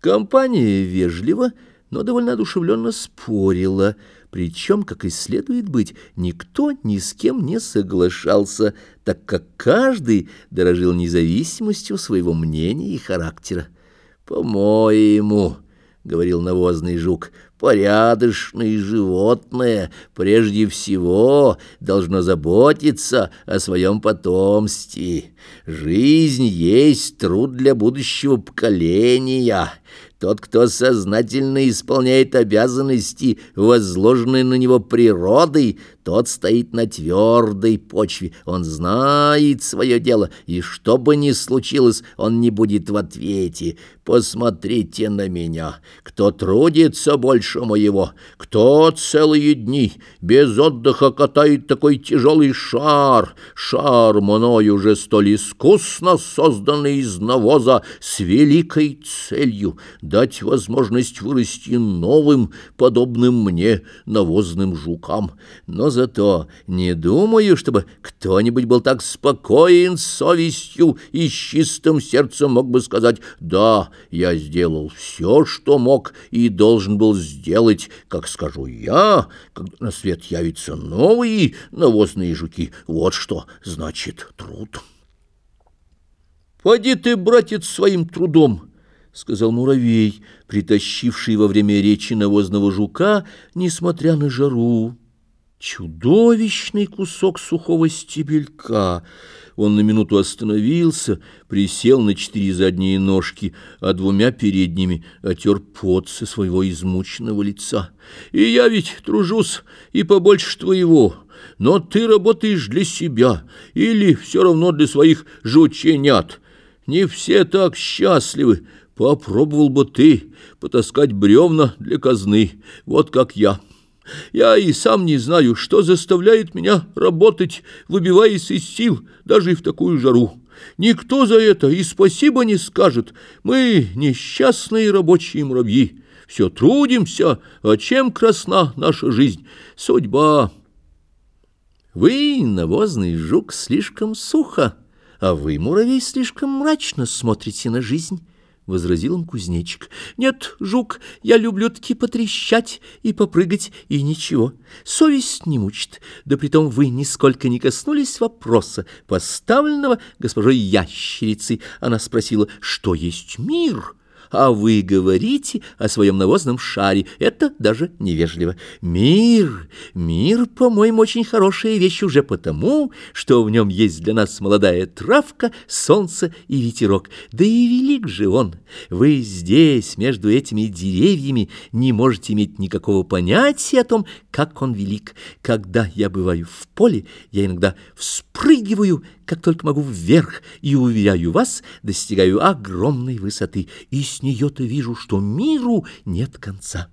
Компания вежливо, но довольно одушевленно спорила, причем, как и следует быть, никто ни с кем не соглашался, так как каждый дорожил независимостью своего мнения и характера. «По-моему...» — говорил навозный жук, — порядочное животное прежде всего должно заботиться о своем потомстве. Жизнь есть труд для будущего поколения». Тот, кто сознательно исполняет обязанности, возложенные на него природой, тот стоит на твердой почве. Он знает свое дело, и что бы ни случилось, он не будет в ответе. Посмотрите на меня. Кто трудится больше моего? Кто целые дни без отдыха катает такой тяжелый шар? Шар мною уже столь искусно созданный из навоза с великой целью — дать возможность вырасти новым, подобным мне, навозным жукам. Но зато не думаю, чтобы кто-нибудь был так спокоен совестью и с чистым сердцем мог бы сказать «Да, я сделал все, что мог и должен был сделать, как скажу я, когда на свет явятся новые навозные жуки. Вот что значит труд». «Поди ты, братец, своим трудом!» — сказал муравей, притащивший во время речи навозного жука, несмотря на жару. Чудовищный кусок сухого стебелька. Он на минуту остановился, присел на четыре задние ножки, а двумя передними отер пот со своего измученного лица. «И я ведь тружусь и побольше твоего, но ты работаешь для себя или все равно для своих жученят. Не все так счастливы, Попробовал бы ты потаскать бревна для казны, вот как я. Я и сам не знаю, что заставляет меня работать, выбиваясь из сил, даже и в такую жару. Никто за это и спасибо не скажет. Мы несчастные рабочие муравьи. Все трудимся, а чем красна наша жизнь? Судьба. Вы, навозный жук, слишком сухо, а вы, муравей, слишком мрачно смотрите на жизнь возразил им кузнечик. «Нет, жук, я люблю таки потрещать и попрыгать, и ничего. Совесть не мучит. Да притом вы нисколько не коснулись вопроса, поставленного госпожой ящерицей. Она спросила, что есть мир?» А вы говорите о своем навозном шаре. Это даже невежливо. Мир, мир, по-моему, очень хорошая вещь уже потому, что в нем есть для нас молодая травка, солнце и ветерок. Да и велик же он. Вы здесь, между этими деревьями, не можете иметь никакого понятия о том, как он велик. Когда я бываю в поле, я иногда вспрыгиваю, как только могу вверх, и, уверяю вас, достигаю огромной высоты, и с нее-то вижу, что миру нет конца.